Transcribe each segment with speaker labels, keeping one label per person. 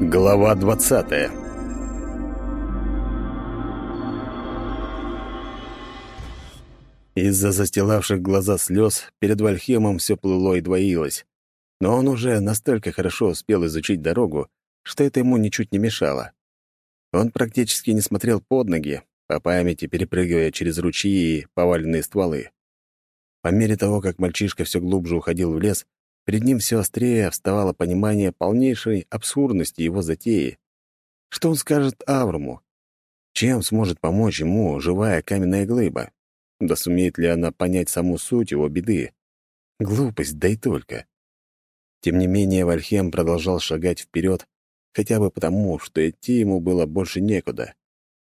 Speaker 1: Глава двадцатая Из-за застилавших глаза слез перед Вальхемом все плыло и двоилось. Но он уже настолько хорошо успел изучить дорогу, что это ему ничуть не мешало. Он практически не смотрел под ноги, по памяти перепрыгивая через ручьи и поваленные стволы. По мере того, как мальчишка все глубже уходил в лес, перед ним все острее вставало понимание полнейшей абсурдности его затеи. Что он скажет Авруму? Чем сможет помочь ему живая каменная глыба? Да сумеет ли она понять саму суть его беды? Глупость, да и только. Тем не менее, Вальхем продолжал шагать вперед, хотя бы потому, что идти ему было больше некуда.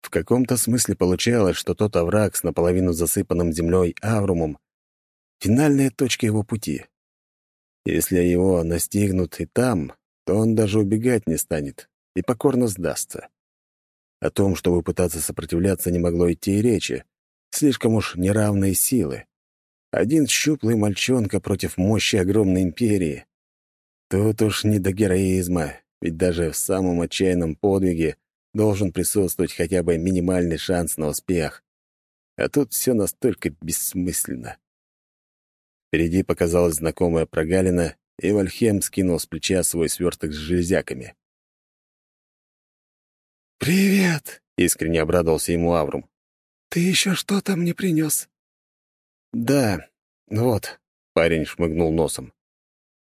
Speaker 1: В каком-то смысле получалось, что тот овраг с наполовину засыпанным землей Аврумом — финальная точка его пути. Если его настигнут и там, то он даже убегать не станет и покорно сдастся. О том, чтобы пытаться сопротивляться, не могло идти и речи. Слишком уж неравные силы. Один щуплый мальчонка против мощи огромной империи. Тут уж не до героизма, ведь даже в самом отчаянном подвиге должен присутствовать хотя бы минимальный шанс на успех. А тут все настолько бессмысленно. Впереди показалась знакомая прогалина, и Вальхем скинул с плеча свой сверток с железяками.
Speaker 2: «Привет!»
Speaker 1: — искренне обрадовался ему Аврум.
Speaker 2: «Ты еще что-то мне принес?»
Speaker 1: «Да, вот», — парень шмыгнул носом.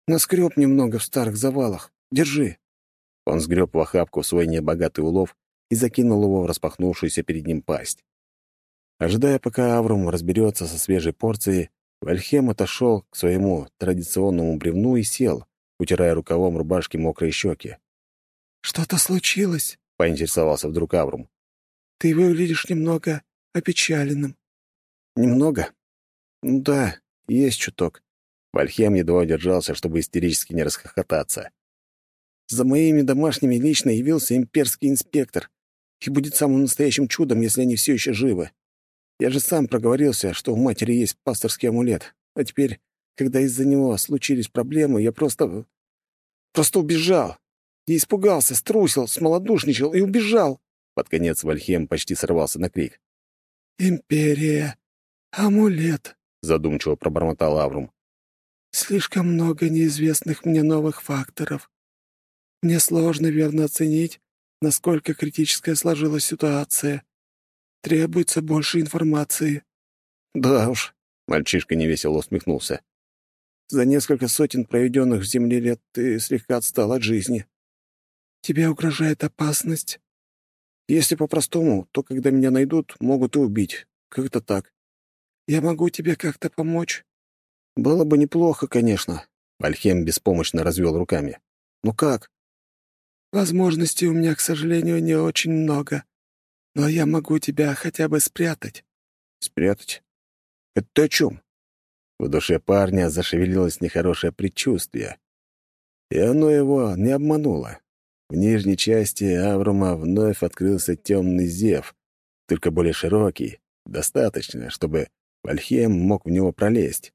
Speaker 2: «Наскреб немного в старых завалах. Держи».
Speaker 1: Он сгреб в охапку свой небогатый улов и закинул его в распахнувшуюся перед ним пасть. Ожидая, пока Аврум разберется со свежей порцией, Вальхем отошел к своему традиционному бревну и сел, утирая рукавом рубашки мокрые щеки.
Speaker 2: «Что-то случилось?»
Speaker 1: — поинтересовался вдруг Аврум.
Speaker 2: «Ты выглядишь немного опечаленным».
Speaker 1: «Немного? Ну да, есть чуток». Вальхем едва удержался, чтобы истерически не расхохотаться. За моими домашними лично явился имперский инспектор и будет самым настоящим чудом, если они все еще живы. Я же сам проговорился, что у матери есть пасторский амулет, а теперь, когда из-за него случились проблемы, я просто... просто убежал. И испугался, струсил, смолодушничал и убежал. Под конец Вальхем почти сорвался на крик.
Speaker 2: «Империя! Амулет!»
Speaker 1: — задумчиво пробормотал Аврум.
Speaker 2: «Слишком много неизвестных мне новых факторов. Мне сложно верно оценить, насколько критическая сложилась ситуация. Требуется больше информации».
Speaker 1: «Да уж», — мальчишка невесело усмехнулся. «За несколько сотен проведенных в земле лет ты слегка отстал от жизни».
Speaker 2: «Тебе угрожает опасность?»
Speaker 1: «Если по-простому, то когда меня найдут, могут и убить. Как-то так».
Speaker 2: «Я могу тебе как-то помочь?»
Speaker 1: «Было бы неплохо, конечно», — Альхем беспомощно развел руками. «Ну как?»
Speaker 2: Возможностей у меня, к сожалению, не очень много. Но я могу тебя хотя бы спрятать».
Speaker 1: «Спрятать? Это ты о чем?» В душе парня зашевелилось нехорошее предчувствие. И оно его не обмануло. В нижней части Аврума вновь открылся темный зев, только более широкий, достаточно, чтобы Вальхем мог в него пролезть.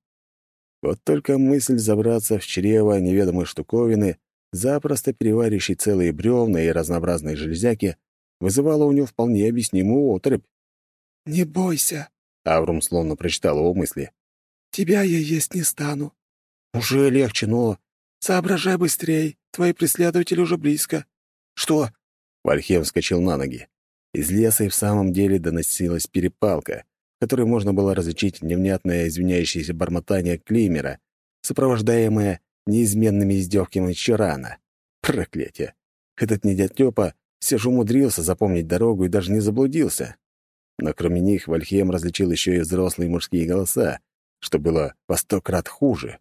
Speaker 1: Вот только мысль забраться в чрево неведомой штуковины запросто переваривающий целые бревна и разнообразные железяки, вызывало у него вполне объяснимую отрыбь.
Speaker 2: «Не бойся», —
Speaker 1: Аврум словно прочитал его мысли.
Speaker 2: «Тебя я есть не стану».
Speaker 1: «Уже легче, но...»
Speaker 2: «Соображай быстрей, твои преследователи уже близко».
Speaker 1: «Что?» Вальхем вскочил на ноги. Из леса и в самом деле доносилась перепалка, в которой можно было различить невнятное извиняющееся бормотание Климера, сопровождаемое неизменными издевками рано. Проклятие! Этот недятёпа все же умудрился запомнить дорогу и даже не заблудился. Но кроме них Вальхем различил еще и взрослые мужские голоса, что было во сто крат хуже.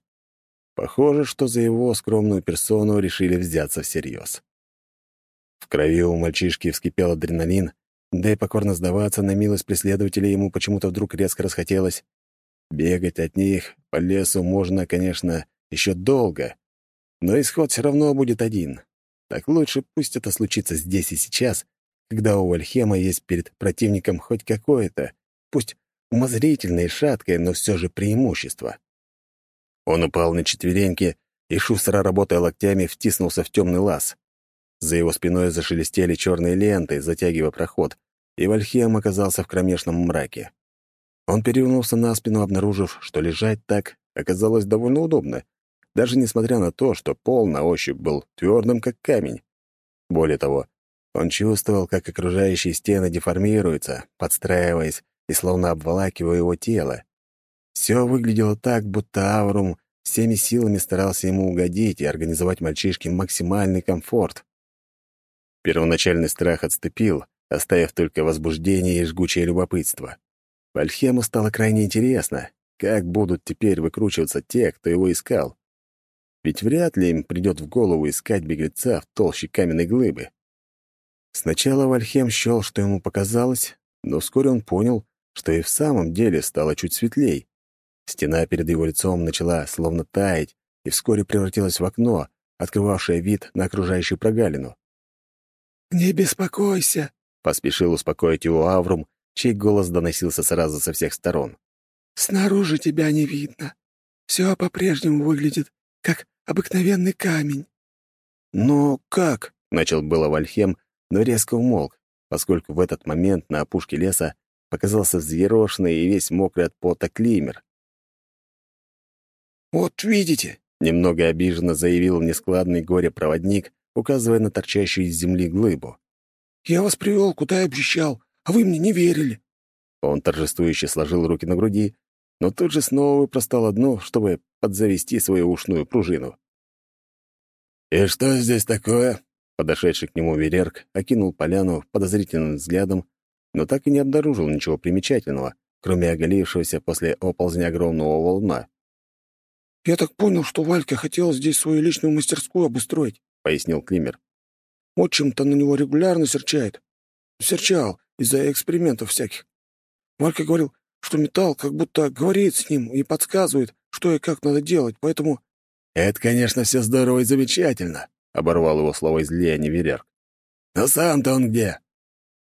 Speaker 1: Похоже, что за его скромную персону решили взяться всерьез. В крови у мальчишки вскипел адреналин, да и покорно сдаваться на милость преследователей ему почему-то вдруг резко расхотелось. Бегать от них по лесу можно, конечно, еще долго. Но исход все равно будет один. Так лучше пусть это случится здесь и сейчас, когда у Вальхема есть перед противником хоть какое-то, пусть умозрительное и шаткое, но все же преимущество. Он упал на четвереньки и, шустро работая локтями, втиснулся в темный лаз. За его спиной зашелестели черные ленты, затягивая проход, и Вальхиам оказался в кромешном мраке. Он перевернулся на спину, обнаружив, что лежать так оказалось довольно удобно, даже несмотря на то, что пол на ощупь был твердым, как камень. Более того, он чувствовал, как окружающие стены деформируются, подстраиваясь и словно обволакивая его тело. Все выглядело так, будто Аврум всеми силами старался ему угодить и организовать мальчишке максимальный комфорт. Первоначальный страх отступил, оставив только возбуждение и жгучее любопытство. Вальхему стало крайне интересно, как будут теперь выкручиваться те, кто его искал. Ведь вряд ли им придет в голову искать беглеца в толще каменной глыбы. Сначала Вальхем счел, что ему показалось, но вскоре он понял, что и в самом деле стало чуть светлей. Стена перед его лицом начала словно таять и вскоре превратилась в окно, открывавшее вид на окружающую прогалину.
Speaker 2: «Не беспокойся», —
Speaker 1: поспешил успокоить его Аврум, чей голос доносился сразу со всех сторон.
Speaker 2: «Снаружи тебя не видно. Все по-прежнему выглядит, как обыкновенный камень».
Speaker 1: «Но как?» — начал было Вальхем, но резко умолк, поскольку в этот момент на опушке леса показался взъерошенный и весь мокрый от пота климер.
Speaker 2: «Вот видите», —
Speaker 1: немного обиженно заявил нескладный горе-проводник, указывая на торчащую из земли глыбу.
Speaker 2: «Я вас привел, куда я обещал, а вы мне не верили».
Speaker 1: Он торжествующе сложил руки на груди, но тут же снова выпростал одну, чтобы подзавести свою ушную пружину. «И что здесь такое?» Подошедший к нему Верерк окинул поляну подозрительным взглядом, но так и не обнаружил ничего примечательного, кроме оголившегося после оползня огромного волна.
Speaker 2: «Я так понял, что Валька хотел здесь свою личную мастерскую обустроить», — пояснил Климер. «Отчим-то на него регулярно серчает. Серчал из-за экспериментов всяких. Валька говорил, что металл как будто говорит с ним и подсказывает, что и как надо делать, поэтому...»
Speaker 1: «Это, конечно, все здорово и замечательно», — оборвал его слово излияния Верерк. «Но сам-то он где?»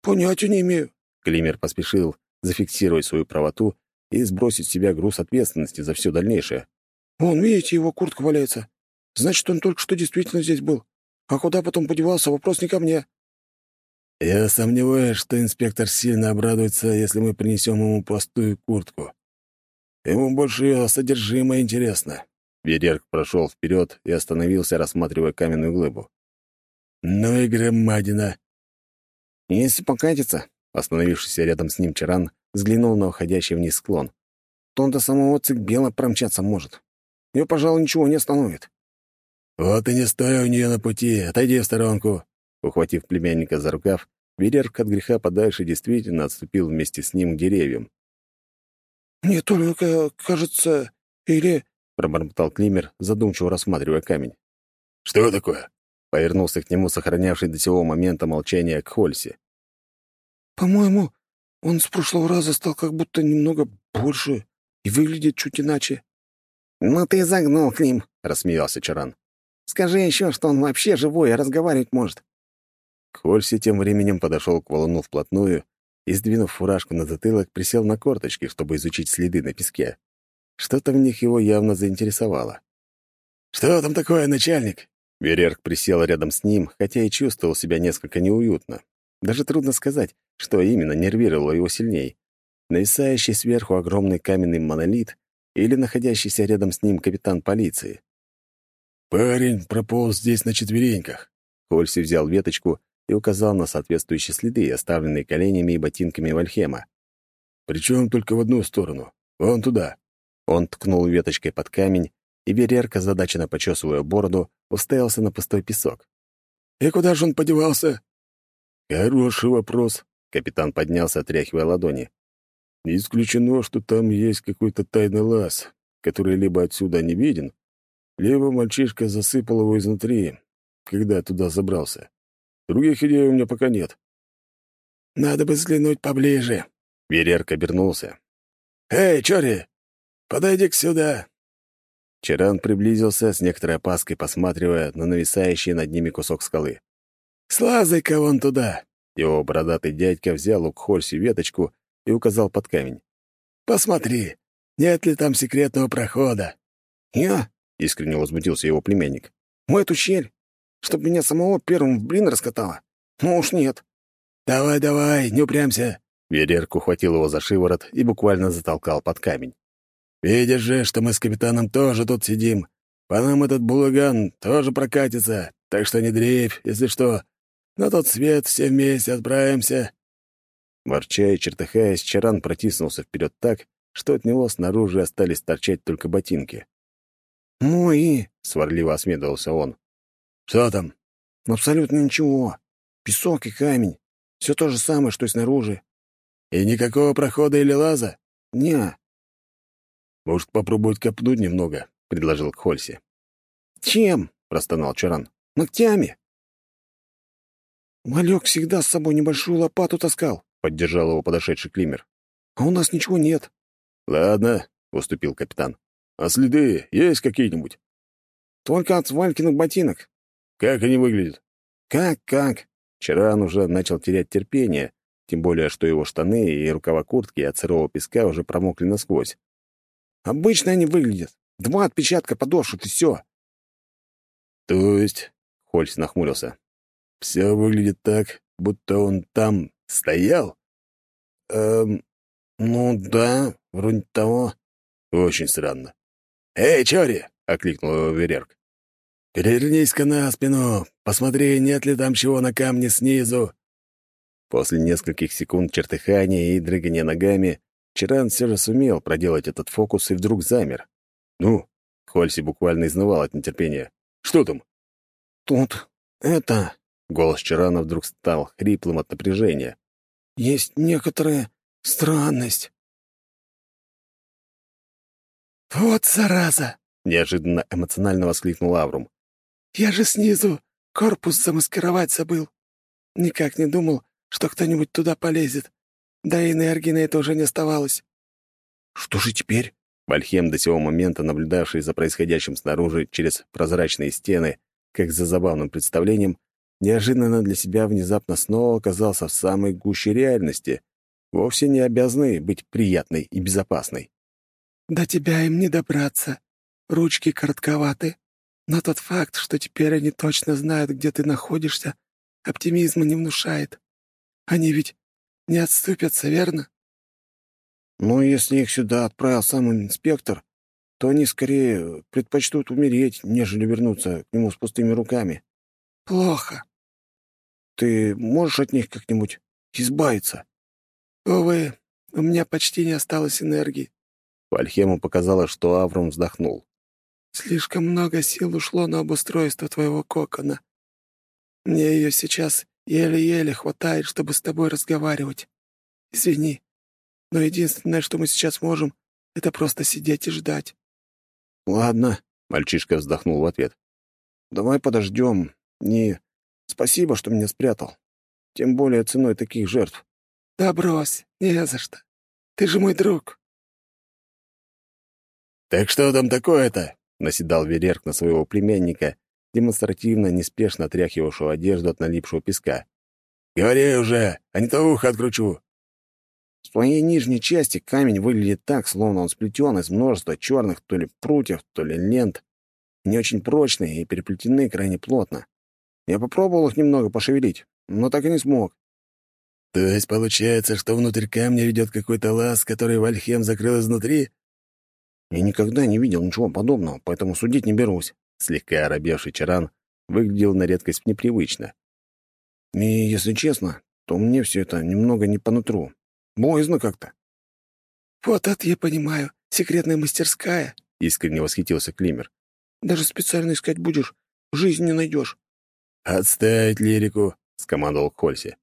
Speaker 2: «Понятия не имею».
Speaker 1: Климер поспешил зафиксировать свою правоту и сбросить с себя груз ответственности за все дальнейшее.
Speaker 2: «Вон, видите, его куртка валяется. Значит, он только что действительно здесь был. А куда потом подевался, вопрос не ко мне».
Speaker 1: «Я сомневаюсь, что инспектор сильно обрадуется, если мы принесем ему простую куртку. Ему больше ее содержимое интересно. Верерк прошел вперед и остановился, рассматривая каменную глыбу. «Ну и громадина!» «Если покатится», — остановившийся рядом с ним Чаран взглянул на уходящий вниз склон, «то он до самого Цикбела промчаться может. Ее, пожалуй, ничего не остановит». «Вот и не стой у нее на пути, отойди в сторонку!» Ухватив племянника за рукав, Верерк от греха подальше действительно отступил вместе с ним к деревьям.
Speaker 2: «Мне только кажется, или —
Speaker 1: пробормотал Климер, задумчиво рассматривая камень. «Что такое?» — повернулся к нему сохранявший до сего момента молчание к Хольсе.
Speaker 2: «По-моему, он с прошлого раза стал как будто немного больше и выглядит чуть иначе».
Speaker 3: «Ну ты загнул, Клим», — рассмеялся Чаран. «Скажи еще, что он вообще живой и разговаривать может».
Speaker 1: Хольси тем временем подошел к валуну вплотную и, сдвинув фуражку на затылок, присел на корточки, чтобы изучить следы на песке. Что-то в них его явно заинтересовало. «Что там такое, начальник?» Верерк присел рядом с ним, хотя и чувствовал себя несколько неуютно. Даже трудно сказать, что именно нервировало его сильней. Нависающий сверху огромный каменный монолит или находящийся рядом с ним капитан полиции. «Парень прополз здесь на четвереньках». Хольси взял веточку и указал на соответствующие следы, оставленные коленями и ботинками Вальхема. «Причем только в одну сторону. Вон туда». Он ткнул веточкой под камень, и Берерка, задаченно почесывая бороду, уставился на пустой песок. «И куда же он подевался?» «Хороший вопрос», — капитан поднялся, отряхивая ладони. «Не исключено, что там есть какой-то тайный лаз, который либо отсюда не виден, либо мальчишка засыпал его изнутри, когда туда забрался. Других идей у меня пока нет».
Speaker 2: «Надо бы взглянуть поближе», —
Speaker 1: Верерк обернулся.
Speaker 2: «Эй, Чори, Подойди-ка сюда!»
Speaker 1: Чаран приблизился, с некоторой опаской посматривая на нависающий над ними кусок скалы.
Speaker 2: «Слазай-ка вон туда!»
Speaker 1: Его бородатый дядька взял у Кхольси веточку и указал под камень.
Speaker 2: «Посмотри, нет ли там секретного прохода?»
Speaker 3: «Я?»
Speaker 1: — искренне возмутился его племянник.
Speaker 3: «Мы эту щель?» Чтобы меня самого первым в блин раскатало? Ну уж нет.
Speaker 2: «Давай, давай, не упрямся!»
Speaker 1: Верерк ухватил его за шиворот и буквально затолкал под камень.
Speaker 2: «Видишь же, что мы с капитаном тоже тут сидим. По нам этот булыган тоже прокатится, так что не дрейфь, если что. На тот свет все вместе отправимся».
Speaker 1: Ворча и чертыхаясь, Чаран протиснулся вперед так, что от него снаружи остались торчать только ботинки.
Speaker 3: «Ну и...»
Speaker 1: — сварливо осмедовался он.
Speaker 2: «Что там?»
Speaker 3: «Абсолютно ничего. Песок и камень. Все то же самое, что и снаружи.
Speaker 2: И никакого прохода или лаза?
Speaker 3: Не.
Speaker 1: Может, попробовать копнуть немного, предложил Хольси.
Speaker 3: Чем?
Speaker 1: простонал Чаран.
Speaker 3: Ногтями. Малек всегда с собой небольшую лопату таскал,
Speaker 1: поддержал его подошедший Климер.
Speaker 3: А у нас ничего нет.
Speaker 1: Ладно, уступил капитан. А следы есть какие-нибудь?
Speaker 3: Только от Валькиных ботинок.
Speaker 1: Как они выглядят?
Speaker 3: Как, как?
Speaker 1: Чаран уже начал терять терпение, тем более, что его штаны и рукава куртки от сырого песка уже промокли насквозь.
Speaker 3: «Обычно они выглядят. Два отпечатка подошв, и все».
Speaker 1: «То есть...» — Хольс нахмурился. «Все выглядит так, будто он там стоял?»
Speaker 3: «Эм... Ну да, вроде того».
Speaker 1: «Очень странно».
Speaker 2: «Эй, Чори!»
Speaker 1: — окликнул его Верерк.
Speaker 2: «Перевернись-ка на спину, посмотри, нет ли там чего на камне снизу».
Speaker 1: После нескольких секунд чертыхания и дрыгания ногами Чаран все же сумел проделать этот фокус и вдруг замер. «Ну?» — Хольси буквально изнывал от нетерпения. «Что там?»
Speaker 3: «Тут это...» — голос Чарана вдруг стал хриплым от напряжения. «Есть некоторая странность».
Speaker 2: «Вот зараза!»
Speaker 1: — неожиданно эмоционально воскликнул Аврум.
Speaker 2: Я же снизу корпус замаскировать забыл. Никак не думал, что кто-нибудь туда полезет. Да и энергии на это уже не оставалось.
Speaker 3: Что же теперь?
Speaker 1: Вальхем, до сего момента наблюдавший за происходящим снаружи через прозрачные стены, как за забавным представлением, неожиданно для себя внезапно снова оказался в самой гуще реальности, вовсе не обязанный быть приятной и безопасной.
Speaker 2: «До тебя им не добраться. Ручки коротковаты. Но тот факт, что теперь они точно знают, где ты находишься, оптимизма не внушает. Они ведь не отступятся, верно?
Speaker 3: Ну, если их сюда отправил сам инспектор, то они скорее предпочтут умереть, нежели вернуться к нему с пустыми руками.
Speaker 2: Плохо.
Speaker 3: Ты можешь от них как-нибудь избавиться?
Speaker 2: Увы, у меня почти не осталось энергии.
Speaker 1: Вальхему показалось, что Авром вздохнул.
Speaker 2: Слишком много сил ушло на обустройство твоего кокона. Мне ее сейчас еле-еле хватает, чтобы с тобой разговаривать. Извини, но единственное, что мы сейчас можем, это просто сидеть и ждать».
Speaker 3: «Ладно», —
Speaker 1: мальчишка вздохнул в ответ.
Speaker 3: «Давай подождем. Не спасибо, что меня спрятал. Тем более ценой таких жертв».
Speaker 2: «Да брось, не за что. Ты же мой друг».
Speaker 1: «Так что там такое-то?» Наседал Верерк на своего племянника, демонстративно, неспешно отряхивавшего одежду от налипшего песка.
Speaker 2: «Говори уже, а не то ухо откручу!»
Speaker 3: С твоей нижней части камень выглядит так, словно он сплетен из множества черных то ли прутьев, то ли лент. Не очень прочные и переплетены крайне плотно. Я попробовал их немного пошевелить, но так и не смог.
Speaker 2: То есть получается, что внутрь камня ведет какой-то лаз, который Вальхем закрыл изнутри?
Speaker 3: Я никогда не видел ничего подобного, поэтому судить не берусь.
Speaker 1: Слегка оробевший Чаран выглядел на редкость непривычно.
Speaker 3: И, если честно, то мне все это немного не по нутру. Боязно как-то.
Speaker 2: «Вот это я понимаю. Секретная мастерская», —
Speaker 1: искренне восхитился Климер.
Speaker 3: «Даже специально искать будешь, жизнь не найдешь».
Speaker 2: «Отставить лирику», — скомандовал Хольси.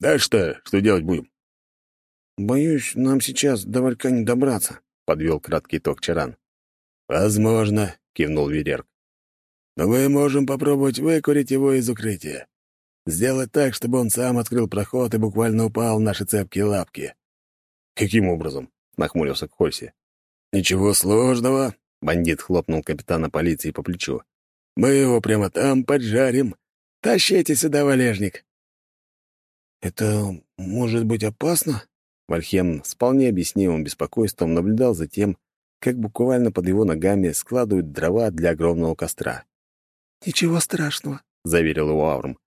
Speaker 2: «Да что, что делать будем?»
Speaker 3: «Боюсь, нам сейчас до Валька не добраться
Speaker 1: подвел краткий итог Чаран.
Speaker 2: «Возможно», — кивнул Верерк. «Но мы можем попробовать выкурить его из укрытия. Сделать так, чтобы он сам открыл проход и буквально упал в наши цепкие лапки».
Speaker 1: «Каким образом?» — нахмурился Кхольси.
Speaker 2: «Ничего сложного», — бандит хлопнул капитана полиции по плечу. «Мы его прямо там поджарим. Тащите сюда валежник».
Speaker 3: «Это может быть опасно?»
Speaker 1: Вальхем с вполне объяснимым беспокойством наблюдал за тем, как буквально под его ногами складывают дрова для огромного костра.
Speaker 2: «Ничего страшного», —
Speaker 1: заверил его Аврум.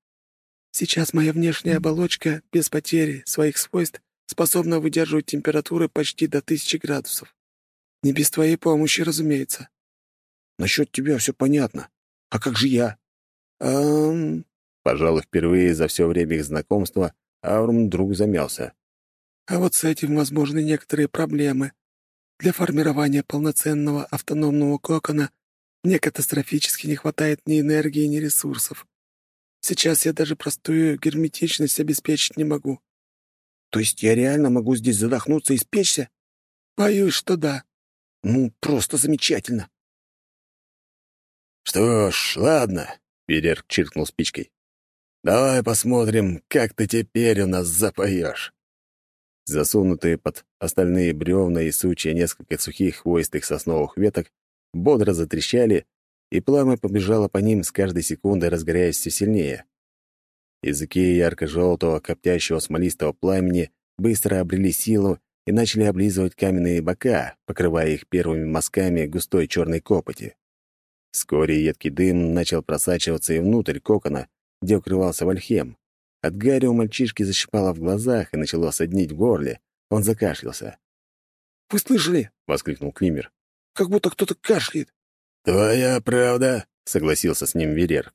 Speaker 2: «Сейчас моя внешняя оболочка без потери своих свойств способна выдерживать температуры почти до тысячи градусов. Не без твоей помощи, разумеется».
Speaker 3: «Насчет тебя все понятно. А как же я?»
Speaker 2: «Эм...»
Speaker 1: Пожалуй, впервые за все время их знакомства Аврум вдруг замялся.
Speaker 2: «А вот с этим возможны некоторые проблемы. Для формирования полноценного автономного кокона мне катастрофически не хватает ни энергии, ни ресурсов. Сейчас я даже простую герметичность обеспечить не могу.
Speaker 3: То есть я реально могу здесь задохнуться и спечься?
Speaker 2: Боюсь, что да.
Speaker 3: Ну, просто замечательно.
Speaker 1: Что ж, ладно, Берерк чиркнул спичкой. Давай посмотрим, как ты теперь у нас запоешь. Засунутые под остальные бревна и сучья несколько сухих хвоистых сосновых веток бодро затрещали, и пламя побежало по ним с каждой секундой, разгоряясь все сильнее. Языки ярко-желтого, коптящего смолистого пламени быстро обрели силу и начали облизывать каменные бока, покрывая их первыми мазками густой черной копоти. Вскоре едкий дым начал просачиваться и внутрь кокона, где укрывался Вальхем. От Гарри у мальчишки защипало в глазах и начало соднить в горле. Он закашлялся.
Speaker 2: «Вы слышали?»
Speaker 1: — воскликнул Климер.
Speaker 2: «Как будто кто-то кашляет».
Speaker 1: «Твоя правда», — согласился с ним Верерк.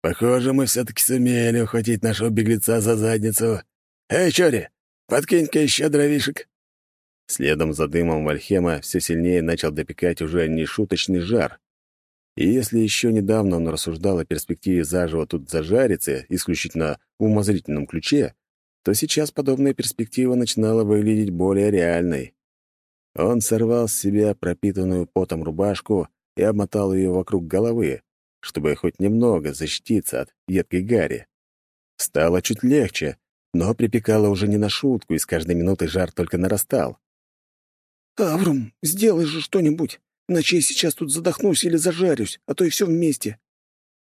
Speaker 1: «Похоже, мы все-таки сумели ухватить нашего беглеца за задницу. Эй, Чори, подкинь-ка еще дровишек». Следом за дымом Вальхема все сильнее начал допекать уже нешуточный жар. И если еще недавно он рассуждал о перспективе заживо тут зажариться исключительно в умозрительном ключе, то сейчас подобная перспектива начинала выглядеть более реальной. Он сорвал с себя пропитанную потом рубашку и обмотал ее вокруг головы, чтобы хоть немного защититься от едкой гари. Стало чуть легче, но припекало уже не на шутку, и с каждой минутой жар только нарастал.
Speaker 2: «Аврум, сделай же что-нибудь!» Иначе я сейчас тут задохнусь или зажарюсь, а то и все вместе.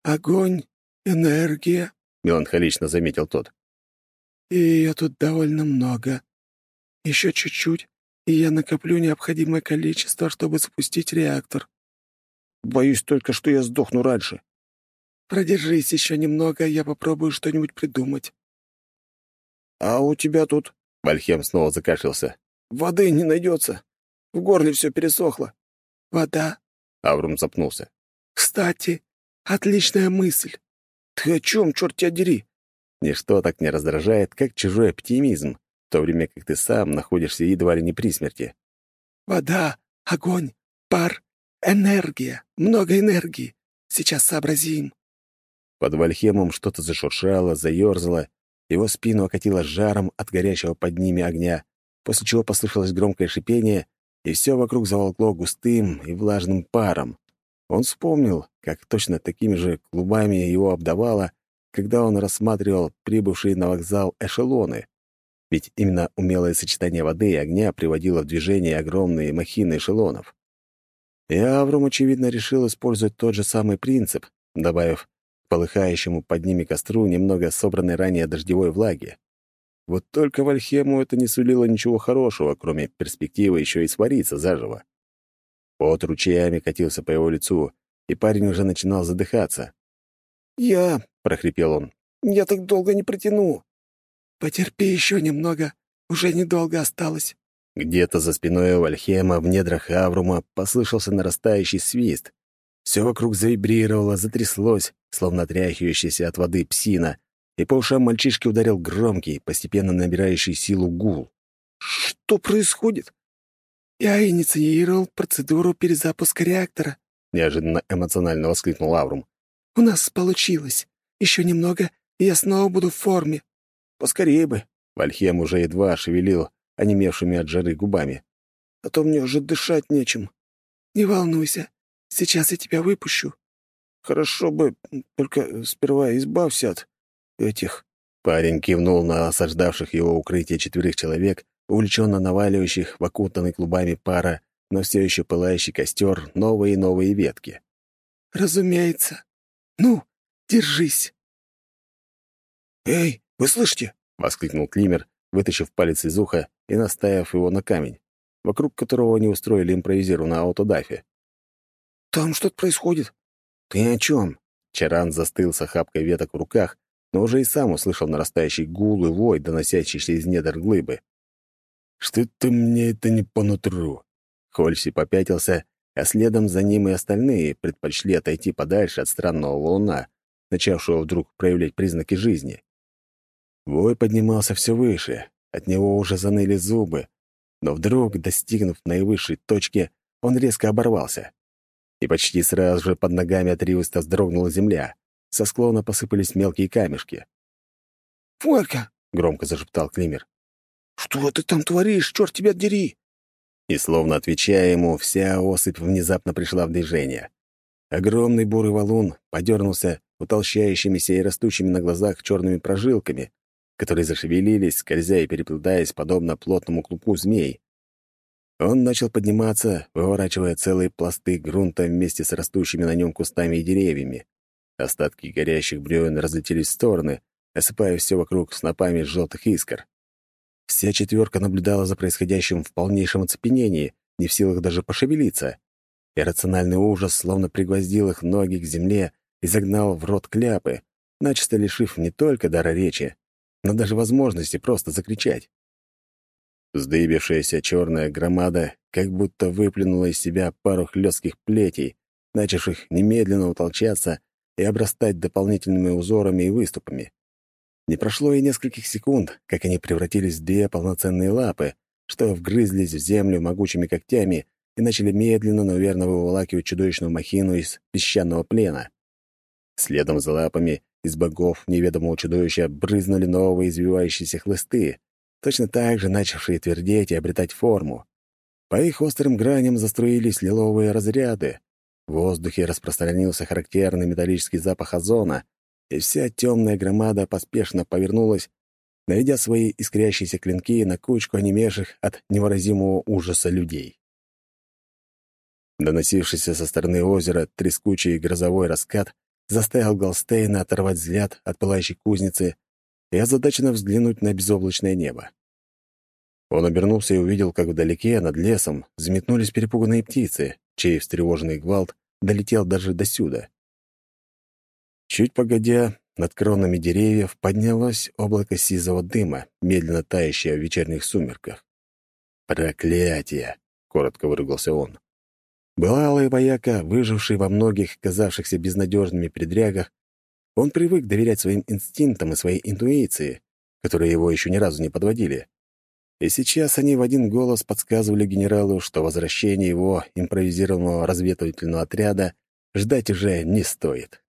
Speaker 2: Огонь, энергия, —
Speaker 1: меланхолично заметил тот.
Speaker 2: И ее тут довольно много. Еще чуть-чуть, и я накоплю необходимое количество, чтобы запустить реактор.
Speaker 3: Боюсь только, что я сдохну раньше.
Speaker 2: Продержись еще немного, я попробую что-нибудь придумать.
Speaker 3: А у тебя тут...
Speaker 1: Вальхем снова закашлялся.
Speaker 2: Воды не найдется. В горле все пересохло. «Вода?»
Speaker 1: — Аврум запнулся.
Speaker 2: «Кстати, отличная мысль.
Speaker 3: Ты о чем, черт тебя дери?»
Speaker 1: Ничто так не раздражает, как чужой оптимизм, в то время как ты сам находишься едва ли не при смерти.
Speaker 2: «Вода, огонь, пар, энергия, много энергии. Сейчас сообразим».
Speaker 1: Под Вальхемом что-то зашуршало, заерзало, его спину окатило жаром от горящего под ними огня, после чего послышалось громкое шипение, и все вокруг заволкло густым и влажным паром. Он вспомнил, как точно такими же клубами его обдавало, когда он рассматривал прибывшие на вокзал эшелоны. Ведь именно умелое сочетание воды и огня приводило в движение огромные махины эшелонов. И Аврум, очевидно, решил использовать тот же самый принцип, добавив к полыхающему под ними костру немного собранной ранее дождевой влаги. Вот только Вальхему это не сулило ничего хорошего, кроме перспективы еще и свариться заживо. Пот ручьями катился по его лицу, и парень уже начинал задыхаться.
Speaker 2: «Я...»
Speaker 1: — прохрипел он.
Speaker 2: «Я так долго не протяну. Потерпи еще немного, уже недолго осталось».
Speaker 1: Где-то за спиной Вальхема в недрах Аврума послышался нарастающий свист. Все вокруг завибрировало, затряслось, словно отряхивающаяся от воды псина, и по ушам мальчишки ударил громкий, постепенно набирающий силу гул.
Speaker 2: «Что происходит?» «Я инициировал процедуру перезапуска реактора», —
Speaker 1: неожиданно эмоционально воскликнул Аврум.
Speaker 2: «У нас получилось. Еще немного, и я снова буду в форме».
Speaker 3: «Поскорее бы».
Speaker 1: Вальхем уже едва шевелил онемевшими от жары губами.
Speaker 2: «А то мне уже дышать нечем». «Не волнуйся, сейчас я тебя выпущу».
Speaker 3: «Хорошо бы, только сперва избавься от этих...»
Speaker 1: Парень кивнул на осаждавших его укрытие четверых человек, увлеченно наваливающих в окутанный клубами пара, но все еще пылающий костер новые и новые ветки.
Speaker 2: «Разумеется. Ну, держись!»
Speaker 3: «Эй, вы слышите?»
Speaker 1: — воскликнул Климер, вытащив палец из уха и наставив его на камень, вокруг которого они устроили импровизированную аутодафе.
Speaker 2: «Там что-то происходит».
Speaker 3: «Ты о чем?
Speaker 1: Чаран застыл с охапкой веток в руках, но уже и сам услышал нарастающий гул и вой, доносящийся из недр глыбы. «Что-то мне это не по нутру». Хольси попятился, а следом за ним и остальные предпочли отойти подальше от странного луна, начавшего вдруг проявлять признаки жизни. Вой поднимался все выше, от него уже заныли зубы, но вдруг, достигнув наивысшей точки, он резко оборвался. И почти сразу же под ногами отрывисто вздрогнула земля. Со склона посыпались мелкие камешки.
Speaker 2: «Фолька!»
Speaker 1: — громко зашептал Климер.
Speaker 2: «Что ты там творишь? Черт тебя дери!»
Speaker 1: И, словно отвечая ему, вся осыпь внезапно пришла в движение. Огромный бурый валун подернулся утолщающимися и растущими на глазах черными прожилками, которые зашевелились, скользя и переплетаясь, подобно плотному клубку змей. Он начал подниматься, выворачивая целые пласты грунта вместе с растущими на нем кустами и деревьями. Остатки горящих бревен разлетелись в стороны, осыпая все вокруг снопами желтых искр. Вся четверка наблюдала за происходящим в полнейшем оцепенении, не в силах даже пошевелиться. Иррациональный ужас словно пригвоздил их ноги к земле и загнал в рот кляпы, начисто лишив не только дара речи, но даже возможности просто закричать. Сдыбившаяся черная громада как будто выплюнула из себя пару хлестких плетей, начавших немедленно утолчаться и обрастать дополнительными узорами и выступами. Не прошло и нескольких секунд, как они превратились в две полноценные лапы, что вгрызлись в землю могучими когтями и начали медленно, но верно выволакивать чудовищную махину из песчаного плена. Следом за лапами из богов неведомого чудовища брызнули новые извивающиеся хлысты, точно так же начавшие твердеть и обретать форму. По их острым граням заструились лиловые разряды. В воздухе распространился характерный металлический запах озона, и вся темная громада поспешно повернулась, наведя свои искрящиеся клинки на кучку онемевших от невыразимого ужаса людей. Доносившийся со стороны озера трескучий грозовой раскат заставил Голстейна оторвать взгляд от пылающей кузницы и озадаченно взглянуть на безоблачное небо. Он обернулся и увидел, как вдалеке, над лесом, взметнулись перепуганные птицы, чей встревоженный гвалт долетел даже до сюда. Чуть погодя, над кронами деревьев поднялось облако сизого дыма, медленно тающее в вечерних сумерках. «Проклятие!» — коротко выругался он. Бывалый вояка, выживший во многих казавшихся безнадежными предрягах, он привык доверять своим инстинктам и своей интуиции, которые его еще ни разу не подводили. И сейчас они в один голос подсказывали генералу, что возвращение его импровизированного разведывательного отряда ждать уже не стоит.